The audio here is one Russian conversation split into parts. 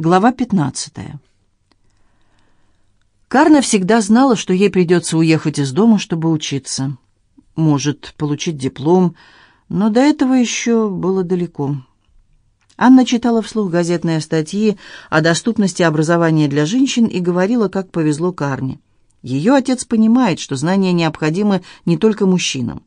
Глава 15. Карна всегда знала, что ей придется уехать из дома, чтобы учиться. Может, получить диплом, но до этого еще было далеко. Анна читала вслух газетные статьи о доступности образования для женщин и говорила, как повезло Карне. Ее отец понимает, что знания необходимы не только мужчинам.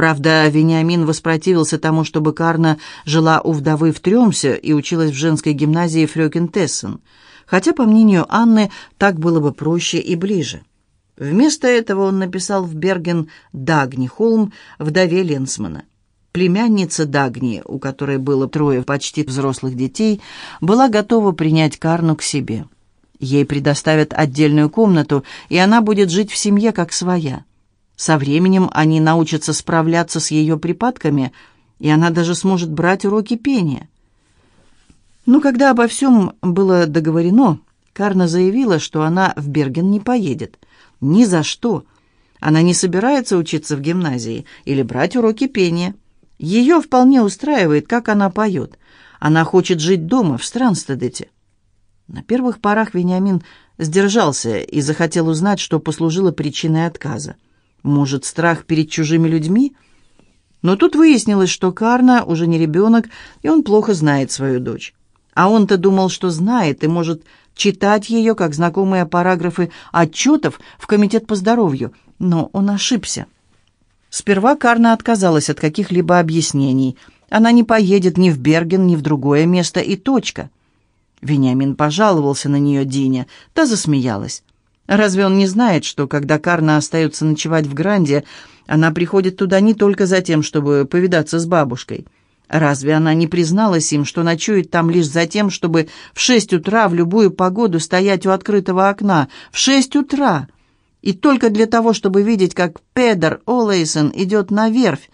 Правда, Вениамин воспротивился тому, чтобы Карна жила у вдовы в Трёмсе и училась в женской гимназии Фрёкин-Тессен, хотя, по мнению Анны, так было бы проще и ближе. Вместо этого он написал в Берген Дагни Холм, вдове Ленсмана. Племянница Дагни, у которой было трое почти взрослых детей, была готова принять Карну к себе. Ей предоставят отдельную комнату, и она будет жить в семье как своя. Со временем они научатся справляться с ее припадками, и она даже сможет брать уроки пения. Но когда обо всем было договорено, Карна заявила, что она в Берген не поедет. Ни за что. Она не собирается учиться в гимназии или брать уроки пения. Ее вполне устраивает, как она поет. Она хочет жить дома, в Странстедете. На первых порах Вениамин сдержался и захотел узнать, что послужило причиной отказа. Может, страх перед чужими людьми? Но тут выяснилось, что Карна уже не ребенок, и он плохо знает свою дочь. А он-то думал, что знает и может читать ее, как знакомые параграфы отчетов в Комитет по здоровью, но он ошибся. Сперва Карна отказалась от каких-либо объяснений. Она не поедет ни в Берген, ни в другое место, и точка. Вениамин пожаловался на нее Дине, та засмеялась. Разве он не знает, что, когда Карна остается ночевать в Гранде, она приходит туда не только за тем, чтобы повидаться с бабушкой? Разве она не призналась им, что ночует там лишь за тем, чтобы в шесть утра в любую погоду стоять у открытого окна? В шесть утра! И только для того, чтобы видеть, как Педер Олейсон идет на верфь.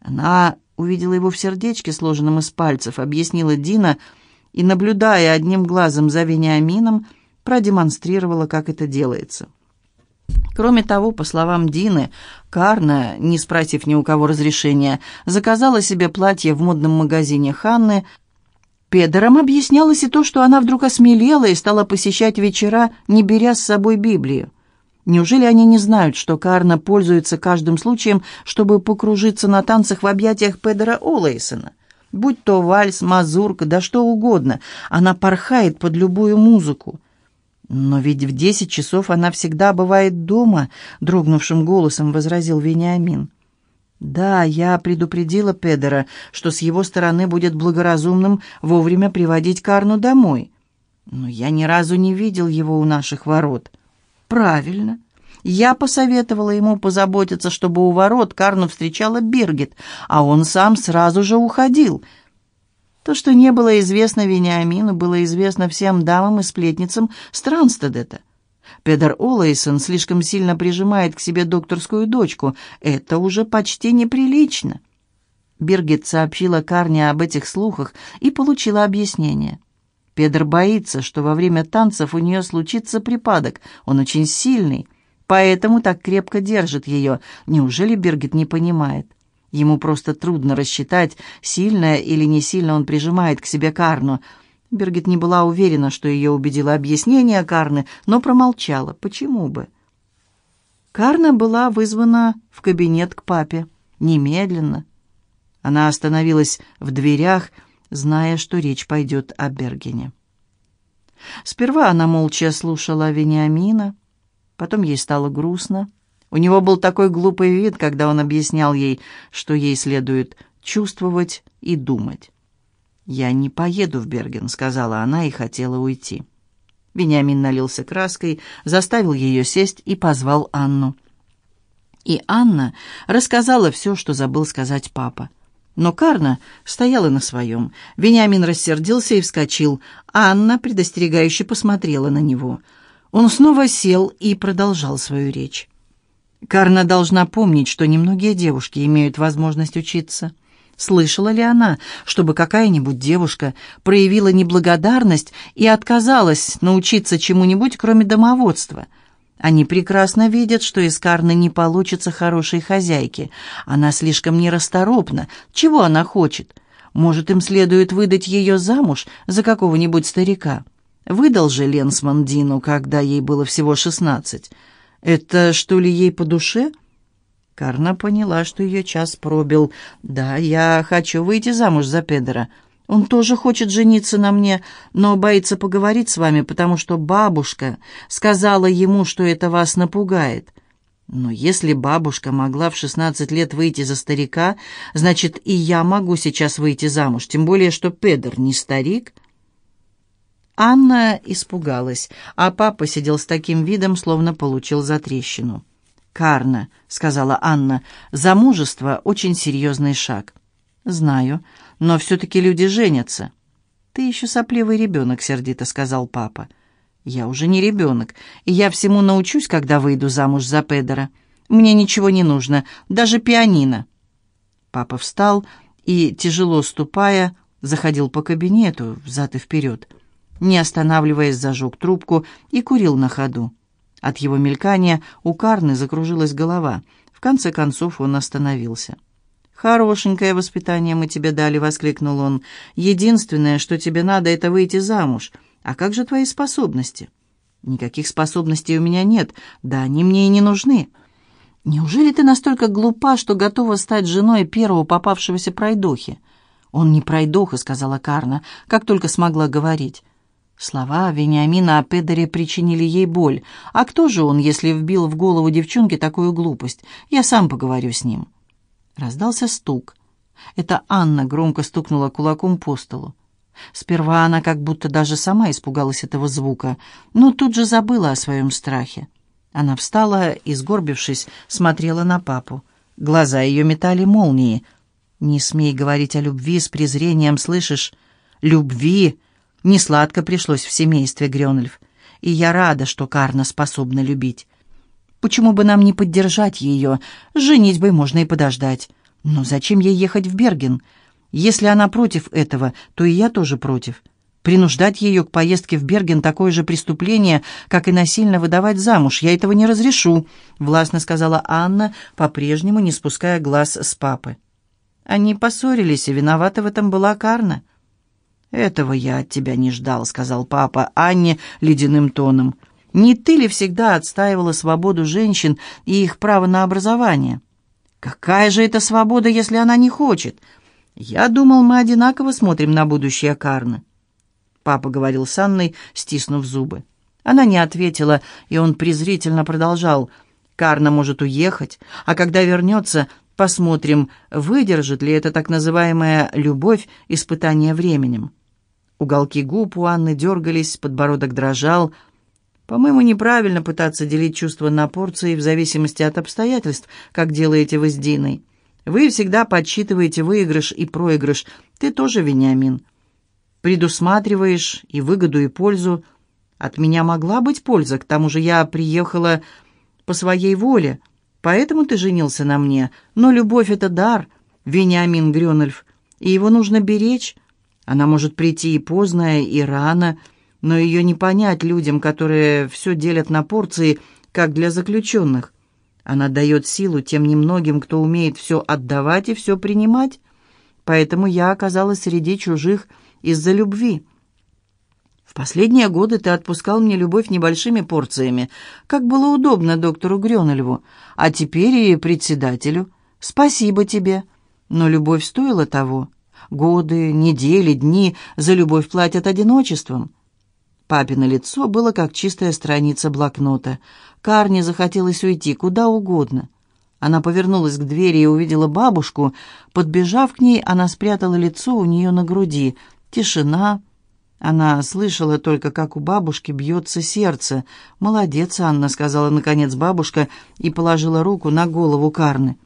Она увидела его в сердечке, сложенном из пальцев, объяснила Дина, и, наблюдая одним глазом за Вениамином, продемонстрировала, как это делается. Кроме того, по словам Дины, Карна, не спросив ни у кого разрешения, заказала себе платье в модном магазине Ханны. Педером объяснялось и то, что она вдруг осмелела и стала посещать вечера, не беря с собой Библию. Неужели они не знают, что Карна пользуется каждым случаем, чтобы покружиться на танцах в объятиях Педера Олэйсона? Будь то вальс, мазурка, да что угодно, она порхает под любую музыку. «Но ведь в десять часов она всегда бывает дома», — дрогнувшим голосом возразил Вениамин. «Да, я предупредила Педера, что с его стороны будет благоразумным вовремя приводить Карну домой. Но я ни разу не видел его у наших ворот». «Правильно. Я посоветовала ему позаботиться, чтобы у ворот Карну встречала Биргит, а он сам сразу же уходил». То, что не было известно Вениамину, было известно всем дамам и сплетницам Странстедета. Педер Олэйсон слишком сильно прижимает к себе докторскую дочку. Это уже почти неприлично. Биргит сообщила Карне об этих слухах и получила объяснение. Педер боится, что во время танцев у нее случится припадок. Он очень сильный, поэтому так крепко держит ее. Неужели Биргит не понимает? Ему просто трудно рассчитать, сильно или не сильно он прижимает к себе Карну. Бергит не была уверена, что ее убедило объяснение Карны, но промолчала. Почему бы? Карна была вызвана в кабинет к папе. Немедленно. Она остановилась в дверях, зная, что речь пойдет о Бергене. Сперва она молча слушала Вениамина, потом ей стало грустно. У него был такой глупый вид, когда он объяснял ей, что ей следует чувствовать и думать. «Я не поеду в Берген», — сказала она и хотела уйти. Вениамин налился краской, заставил ее сесть и позвал Анну. И Анна рассказала все, что забыл сказать папа. Но Карна стояла на своем. Вениамин рассердился и вскочил. Анна предостерегающе посмотрела на него. Он снова сел и продолжал свою речь. Карна должна помнить, что немногие девушки имеют возможность учиться. Слышала ли она, чтобы какая-нибудь девушка проявила неблагодарность и отказалась научиться чему-нибудь, кроме домоводства? Они прекрасно видят, что из Карны не получится хорошей хозяйки. Она слишком нерасторопна. Чего она хочет? Может, им следует выдать ее замуж за какого-нибудь старика? Выдал же Ленсман Дину, когда ей было всего шестнадцать. Это что ли ей по душе?» Карна поняла, что ее час пробил. «Да, я хочу выйти замуж за Педера. Он тоже хочет жениться на мне, но боится поговорить с вами, потому что бабушка сказала ему, что это вас напугает. Но если бабушка могла в шестнадцать лет выйти за старика, значит, и я могу сейчас выйти замуж, тем более, что Педер не старик». Анна испугалась, а папа сидел с таким видом, словно получил затрещину. «Карна», — сказала Анна, — «замужество — очень серьезный шаг». «Знаю, но все-таки люди женятся». «Ты еще сопливый ребенок», — сердито сказал папа. «Я уже не ребенок, и я всему научусь, когда выйду замуж за Педера. Мне ничего не нужно, даже пианино». Папа встал и, тяжело ступая, заходил по кабинету взад и вперед. Не останавливаясь, зажег трубку и курил на ходу. От его мелькания у Карны закружилась голова. В конце концов он остановился. «Хорошенькое воспитание мы тебе дали», — воскликнул он. «Единственное, что тебе надо, это выйти замуж. А как же твои способности?» «Никаких способностей у меня нет. Да они мне и не нужны». «Неужели ты настолько глупа, что готова стать женой первого попавшегося пройдохи?» «Он не пройдоха», — сказала Карна, как только смогла говорить. Слова Вениамина о Педере причинили ей боль. А кто же он, если вбил в голову девчонке такую глупость? Я сам поговорю с ним. Раздался стук. Это Анна громко стукнула кулаком по столу. Сперва она как будто даже сама испугалась этого звука, но тут же забыла о своем страхе. Она встала и, сгорбившись, смотрела на папу. Глаза ее метали молнии. «Не смей говорить о любви с презрением, слышишь? Любви!» Несладко пришлось в семействе Грёнольф, и я рада, что Карна способна любить. Почему бы нам не поддержать ее? Женить бы можно и подождать. Но зачем ей ехать в Берген? Если она против этого, то и я тоже против. Принуждать ее к поездке в Берген такое же преступление, как и насильно выдавать замуж. Я этого не разрешу», — властно сказала Анна, по-прежнему не спуская глаз с папы. Они поссорились, и виновата в этом была Карна. «Этого я от тебя не ждал», — сказал папа Анне ледяным тоном. «Не ты ли всегда отстаивала свободу женщин и их право на образование?» «Какая же это свобода, если она не хочет?» «Я думал, мы одинаково смотрим на будущее Карны». Папа говорил с Анной, стиснув зубы. Она не ответила, и он презрительно продолжал. «Карна может уехать, а когда вернется, посмотрим, выдержит ли эта так называемая «любовь» испытание временем». Уголки губ у Анны дергались, подбородок дрожал. «По-моему, неправильно пытаться делить чувства на порции в зависимости от обстоятельств, как делаете вы с Диной. Вы всегда подсчитываете выигрыш и проигрыш. Ты тоже, Вениамин. Предусматриваешь и выгоду, и пользу. От меня могла быть польза, к тому же я приехала по своей воле, поэтому ты женился на мне. Но любовь — это дар, Вениамин Грёнольф, и его нужно беречь». Она может прийти и поздно, и рано, но ее не понять людям, которые все делят на порции, как для заключенных. Она дает силу тем немногим, кто умеет все отдавать и все принимать. Поэтому я оказалась среди чужих из-за любви. В последние годы ты отпускал мне любовь небольшими порциями, как было удобно доктору Грёнольву, а теперь и председателю. Спасибо тебе, но любовь стоила того. Годы, недели, дни за любовь платят одиночеством. Папино лицо было как чистая страница блокнота. Карне захотелось уйти куда угодно. Она повернулась к двери и увидела бабушку. Подбежав к ней, она спрятала лицо у нее на груди. Тишина. Она слышала только, как у бабушки бьется сердце. «Молодец, Анна», — сказала наконец бабушка и положила руку на голову Карны.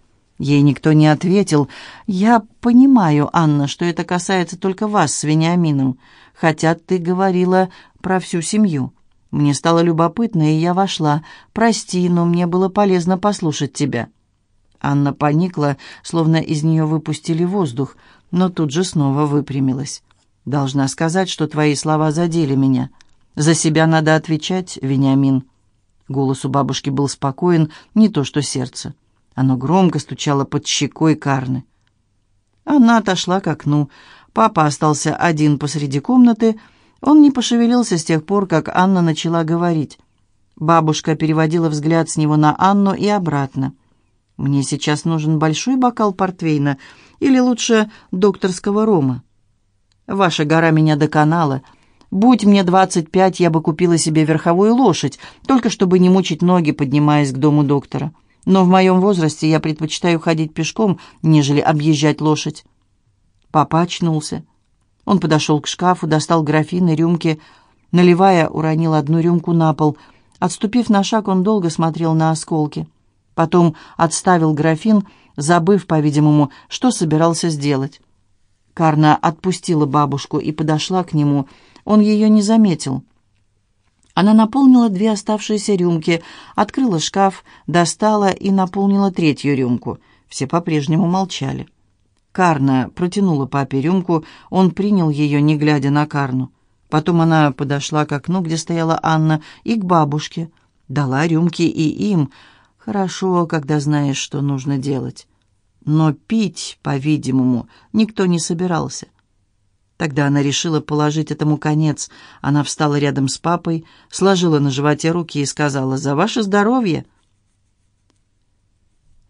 Ей никто не ответил. «Я понимаю, Анна, что это касается только вас с Вениамином, хотя ты говорила про всю семью. Мне стало любопытно, и я вошла. Прости, но мне было полезно послушать тебя». Анна поникла, словно из нее выпустили воздух, но тут же снова выпрямилась. «Должна сказать, что твои слова задели меня. За себя надо отвечать, Вениамин». Голос у бабушки был спокоен, не то что сердце. Оно громко стучало под щекой Карны. Она отошла к окну. Папа остался один посреди комнаты. Он не пошевелился с тех пор, как Анна начала говорить. Бабушка переводила взгляд с него на Анну и обратно. «Мне сейчас нужен большой бокал портвейна или лучше докторского рома. Ваша гора меня доконала. Будь мне двадцать пять, я бы купила себе верховую лошадь, только чтобы не мучить ноги, поднимаясь к дому доктора. Но в моем возрасте я предпочитаю ходить пешком, нежели объезжать лошадь». Папа очнулся. Он подошел к шкафу, достал графин и рюмки. Наливая, уронил одну рюмку на пол. Отступив на шаг, он долго смотрел на осколки. Потом отставил графин, забыв, по-видимому, что собирался сделать. Карна отпустила бабушку и подошла к нему. Он ее не заметил. Она наполнила две оставшиеся рюмки, открыла шкаф, достала и наполнила третью рюмку. Все по-прежнему молчали. Карна протянула папе рюмку, он принял ее, не глядя на Карну. Потом она подошла к окну, где стояла Анна, и к бабушке. Дала рюмки и им. Хорошо, когда знаешь, что нужно делать. Но пить, по-видимому, никто не собирался. Тогда она решила положить этому конец. Она встала рядом с папой, сложила на животе руки и сказала «За ваше здоровье!»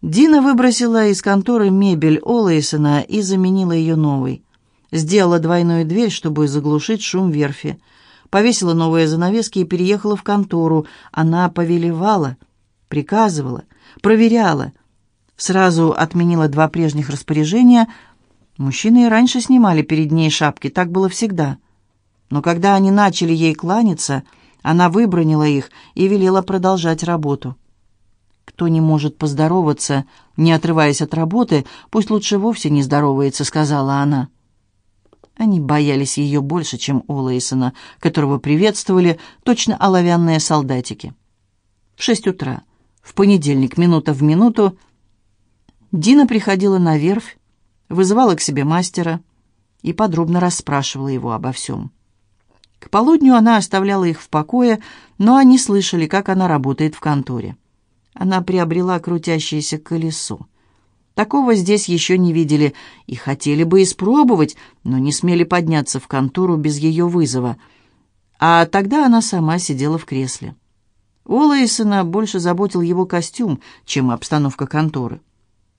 Дина выбросила из конторы мебель Олэйсона и заменила ее новой. Сделала двойную дверь, чтобы заглушить шум верфи. Повесила новые занавески и переехала в контору. Она повелевала, приказывала, проверяла. Сразу отменила два прежних распоряжения. Мужчины и раньше снимали перед ней шапки, так было всегда. Но когда они начали ей кланяться, она выбронила их и велела продолжать работу. «Кто не может поздороваться, не отрываясь от работы, пусть лучше вовсе не здоровается», — сказала она. Они боялись ее больше, чем Олэйсона, которого приветствовали точно оловянные солдатики. В шесть утра, в понедельник, минута в минуту, Дина приходила на верфь, вызывала к себе мастера и подробно расспрашивала его обо всем. К полудню она оставляла их в покое, но они слышали, как она работает в конторе. Она приобрела крутящееся колесо. Такого здесь еще не видели и хотели бы испробовать, но не смели подняться в контору без ее вызова. А тогда она сама сидела в кресле. Олэйсона больше заботил его костюм, чем обстановка конторы.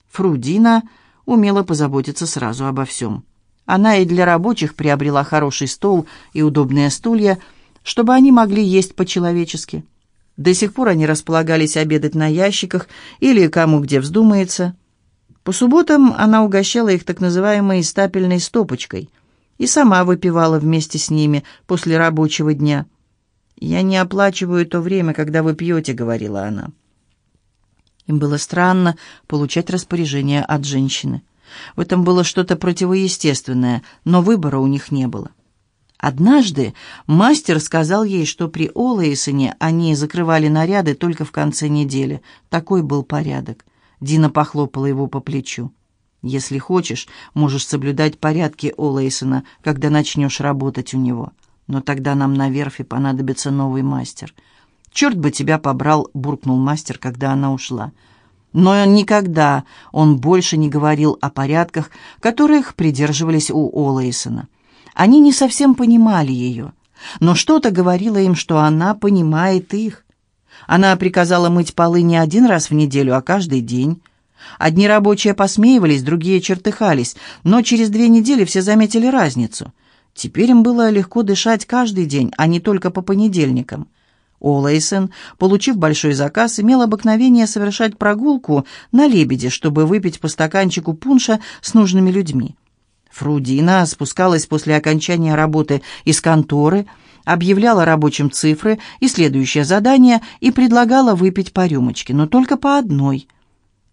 Фрудина умела позаботиться сразу обо всем. Она и для рабочих приобрела хороший стол и удобные стулья, чтобы они могли есть по-человечески. До сих пор они располагались обедать на ящиках или кому где вздумается. По субботам она угощала их так называемой стапельной стопочкой и сама выпивала вместе с ними после рабочего дня. «Я не оплачиваю то время, когда вы пьете», — говорила она. Им было странно получать распоряжение от женщины. В этом было что-то противоестественное, но выбора у них не было. Однажды мастер сказал ей, что при Олэйсоне они закрывали наряды только в конце недели. Такой был порядок. Дина похлопала его по плечу. «Если хочешь, можешь соблюдать порядки Олэйсона, когда начнешь работать у него. Но тогда нам на верфи понадобится новый мастер». «Черт бы тебя побрал!» — буркнул мастер, когда она ушла. Но никогда он больше не говорил о порядках, которых придерживались у Олэйсона. Они не совсем понимали ее, но что-то говорило им, что она понимает их. Она приказала мыть полы не один раз в неделю, а каждый день. Одни рабочие посмеивались, другие чертыхались, но через две недели все заметили разницу. Теперь им было легко дышать каждый день, а не только по понедельникам. Олэйсон, получив большой заказ, имел обыкновение совершать прогулку на «Лебеде», чтобы выпить по стаканчику пунша с нужными людьми. Фрудина спускалась после окончания работы из конторы, объявляла рабочим цифры и следующее задание и предлагала выпить по рюмочке, но только по одной.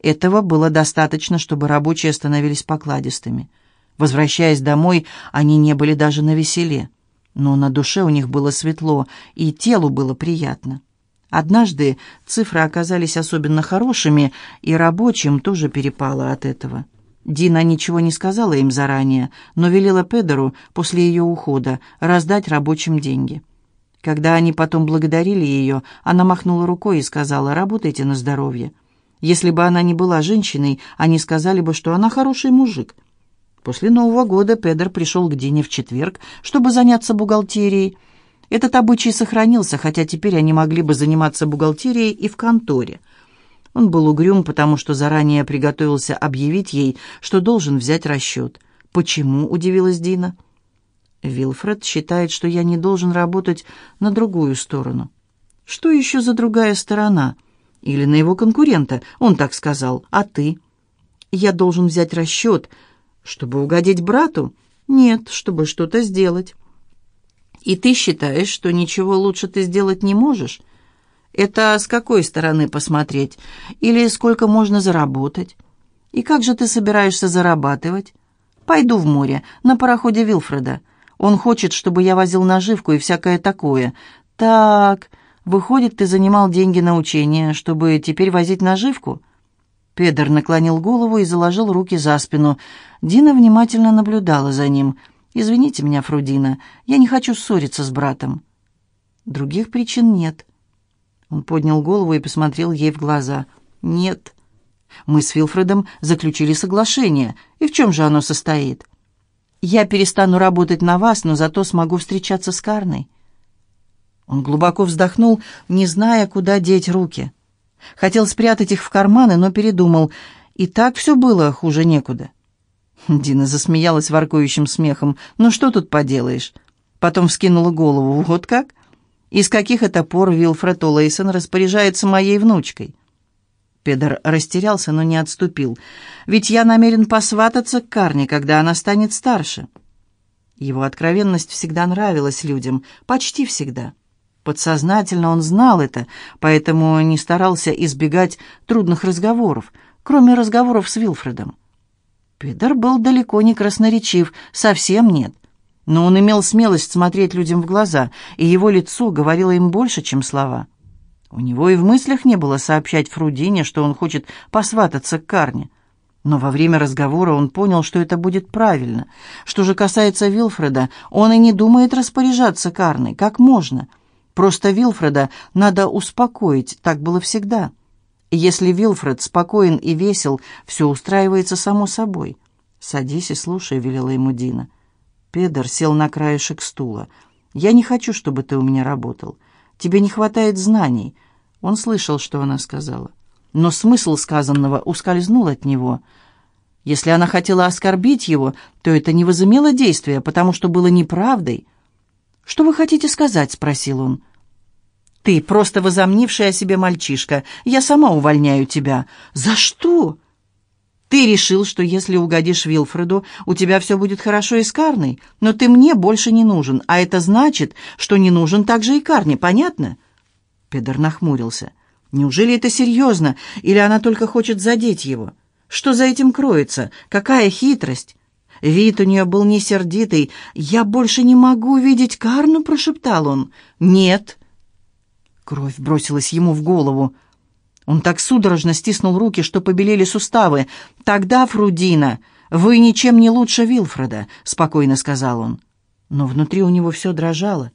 Этого было достаточно, чтобы рабочие становились покладистыми. Возвращаясь домой, они не были даже на веселе. Но на душе у них было светло, и телу было приятно. Однажды цифры оказались особенно хорошими, и рабочим тоже перепало от этого. Дина ничего не сказала им заранее, но велела Педеру после ее ухода раздать рабочим деньги. Когда они потом благодарили ее, она махнула рукой и сказала «работайте на здоровье». Если бы она не была женщиной, они сказали бы, что она хороший мужик. После Нового года Педер пришел к Дине в четверг, чтобы заняться бухгалтерией. Этот обычай сохранился, хотя теперь они могли бы заниматься бухгалтерией и в конторе. Он был угрюм, потому что заранее приготовился объявить ей, что должен взять расчет. «Почему?» — удивилась Дина. «Вилфред считает, что я не должен работать на другую сторону». «Что еще за другая сторона?» «Или на его конкурента?» Он так сказал. «А ты?» «Я должен взять расчет», чтобы угодить брату? Нет, чтобы что-то сделать. И ты считаешь, что ничего лучше ты сделать не можешь? Это с какой стороны посмотреть? Или сколько можно заработать? И как же ты собираешься зарабатывать? Пойду в море, на пароходе Вилфреда. Он хочет, чтобы я возил наживку и всякое такое. Так, выходит, ты занимал деньги на учение, чтобы теперь возить наживку?» Педер наклонил голову и заложил руки за спину. Дина внимательно наблюдала за ним. «Извините меня, Фрудина, я не хочу ссориться с братом». «Других причин нет». Он поднял голову и посмотрел ей в глаза. «Нет. Мы с Вилфредом заключили соглашение. И в чем же оно состоит?» «Я перестану работать на вас, но зато смогу встречаться с Карной». Он глубоко вздохнул, не зная, куда деть руки. Хотел спрятать их в карманы, но передумал. И так все было, хуже некуда. Дина засмеялась воркующим смехом. «Ну что тут поделаешь?» Потом вскинула голову. «Вот как? Из каких это пор Вилфред Олэйсон распоряжается моей внучкой?» Педер растерялся, но не отступил. «Ведь я намерен посвататься к Карне, когда она станет старше». Его откровенность всегда нравилась людям, почти всегда. Подсознательно он знал это, поэтому не старался избегать трудных разговоров, кроме разговоров с Вилфредом. Пидор был далеко не красноречив, совсем нет. Но он имел смелость смотреть людям в глаза, и его лицо говорило им больше, чем слова. У него и в мыслях не было сообщать Фрудине, что он хочет посвататься к Карне. Но во время разговора он понял, что это будет правильно. Что же касается Вилфреда, он и не думает распоряжаться Карной, как можно — Просто Вилфреда надо успокоить, так было всегда. Если Вилфред спокоен и весел, все устраивается само собой. «Садись и слушай», — велела ему Дина. Педер сел на краешек стула. «Я не хочу, чтобы ты у меня работал. Тебе не хватает знаний». Он слышал, что она сказала. Но смысл сказанного ускользнул от него. Если она хотела оскорбить его, то это не возымело действия, потому что было неправдой. «Что вы хотите сказать?» — спросил он. «Ты просто возомнивший о себе мальчишка. Я сама увольняю тебя». «За что?» «Ты решил, что если угодишь Вилфреду, у тебя все будет хорошо и с Карной, но ты мне больше не нужен, а это значит, что не нужен также и Карне, понятно?» Педер нахмурился. «Неужели это серьезно, или она только хочет задеть его? Что за этим кроется? Какая хитрость?» Вид у нее был не сердитый. «Я больше не могу видеть Карну», — прошептал он. «Нет». Кровь бросилась ему в голову. Он так судорожно стиснул руки, что побелели суставы. «Тогда, Фрудина, вы ничем не лучше Вилфреда», — спокойно сказал он. Но внутри у него все дрожало.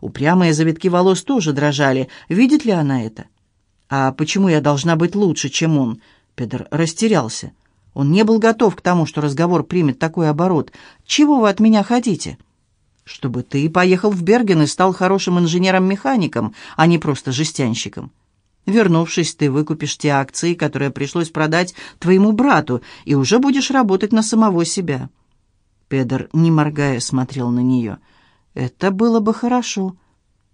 Упрямые завитки волос тоже дрожали. Видит ли она это? «А почему я должна быть лучше, чем он?» Педр растерялся. Он не был готов к тому, что разговор примет такой оборот. «Чего вы от меня хотите?» «Чтобы ты поехал в Берген и стал хорошим инженером-механиком, а не просто жестянщиком. Вернувшись, ты выкупишь те акции, которые пришлось продать твоему брату, и уже будешь работать на самого себя». Педер, не моргая, смотрел на нее. «Это было бы хорошо.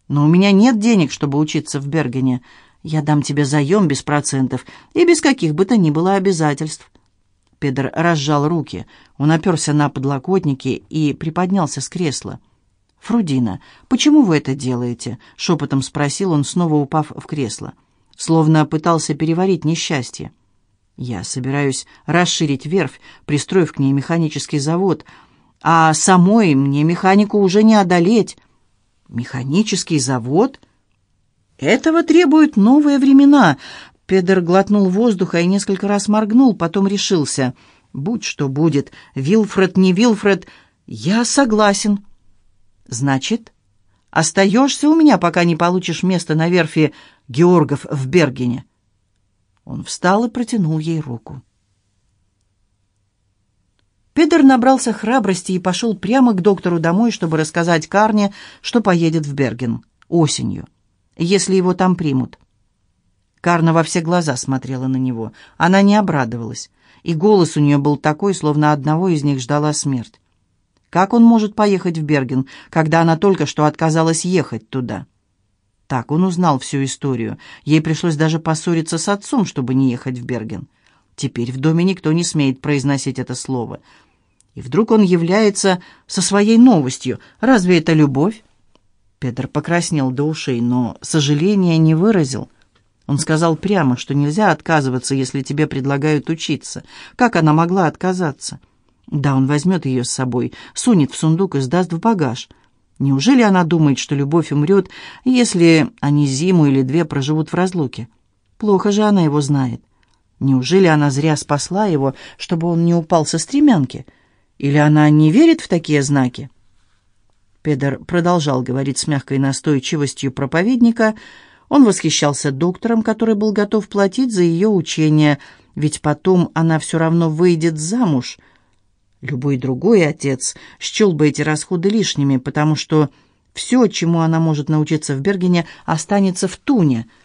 Но у меня нет денег, чтобы учиться в Бергене. Я дам тебе заем без процентов и без каких бы то ни было обязательств». Педро разжал руки. Он оперся на подлокотники и приподнялся с кресла. «Фрудина, почему вы это делаете?» — шепотом спросил он, снова упав в кресло. Словно пытался переварить несчастье. «Я собираюсь расширить верфь, пристроив к ней механический завод, а самой мне механику уже не одолеть». «Механический завод?» «Этого требуют новые времена. Педер глотнул воздуха и несколько раз моргнул, потом решился. «Будь что будет, Вилфред, не Вилфред, я согласен». «Значит, остаешься у меня, пока не получишь место на верфи Георгов в Бергене?» Он встал и протянул ей руку. Педер набрался храбрости и пошел прямо к доктору домой, чтобы рассказать Карне, что поедет в Берген осенью, если его там примут. Карна во все глаза смотрела на него. Она не обрадовалась, и голос у нее был такой, словно одного из них ждала смерть. Как он может поехать в Берген, когда она только что отказалась ехать туда? Так он узнал всю историю. Ей пришлось даже поссориться с отцом, чтобы не ехать в Берген. Теперь в доме никто не смеет произносить это слово — и вдруг он является со своей новостью. Разве это любовь? Петр покраснел до ушей, но сожаления не выразил. Он сказал прямо, что нельзя отказываться, если тебе предлагают учиться. Как она могла отказаться? Да, он возьмет ее с собой, сунет в сундук и сдаст в багаж. Неужели она думает, что любовь умрет, если они зиму или две проживут в разлуке? Плохо же она его знает. Неужели она зря спасла его, чтобы он не упал со стремянки?» Или она не верит в такие знаки? Педер продолжал говорить с мягкой настойчивостью проповедника. Он восхищался доктором, который был готов платить за ее учение, ведь потом она все равно выйдет замуж. Любой другой отец счел бы эти расходы лишними, потому что все, чему она может научиться в Бергене, останется в Туне —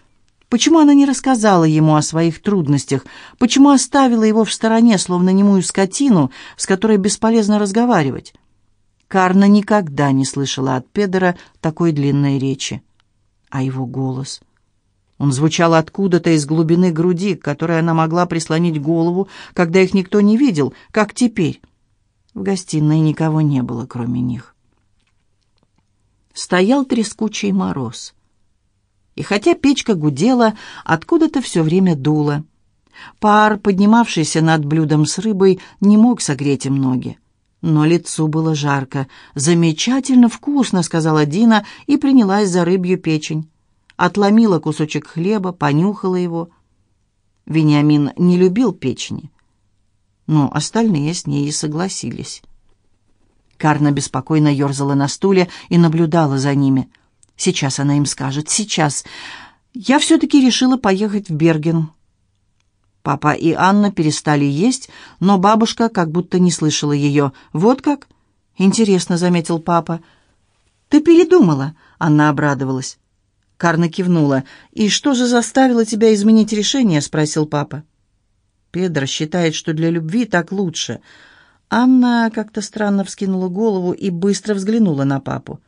Почему она не рассказала ему о своих трудностях? Почему оставила его в стороне, словно немую скотину, с которой бесполезно разговаривать? Карна никогда не слышала от Педера такой длинной речи. А его голос... Он звучал откуда-то из глубины груди, к которой она могла прислонить голову, когда их никто не видел, как теперь. В гостиной никого не было, кроме них. Стоял трескучий мороз. И хотя печка гудела, откуда-то все время дуло. Пар, поднимавшийся над блюдом с рыбой, не мог согреть им ноги. Но лицу было жарко. «Замечательно вкусно», — сказала Дина и принялась за рыбью печень. Отломила кусочек хлеба, понюхала его. Вениамин не любил печени. Но остальные с ней и согласились. Карна беспокойно ерзала на стуле и наблюдала за ними — Сейчас она им скажет. Сейчас. Я все-таки решила поехать в Берген. Папа и Анна перестали есть, но бабушка как будто не слышала ее. «Вот как?» «Интересно», — заметил папа. «Ты передумала?» — Анна обрадовалась. Карна кивнула. «И что же заставило тебя изменить решение?» — спросил папа. «Педро считает, что для любви так лучше». Анна как-то странно вскинула голову и быстро взглянула на папу.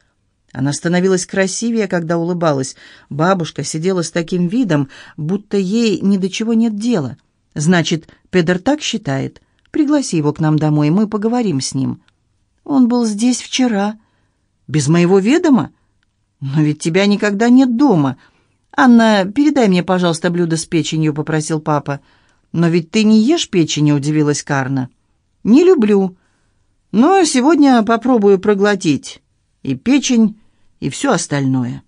Она становилась красивее, когда улыбалась. Бабушка сидела с таким видом, будто ей ни до чего нет дела. «Значит, Педер так считает? Пригласи его к нам домой, мы поговорим с ним». «Он был здесь вчера». «Без моего ведома? Но ведь тебя никогда нет дома». «Анна, передай мне, пожалуйста, блюдо с печенью», — попросил папа. «Но ведь ты не ешь печени», — удивилась Карна. «Не люблю. Но сегодня попробую проглотить. И печень, и все остальное.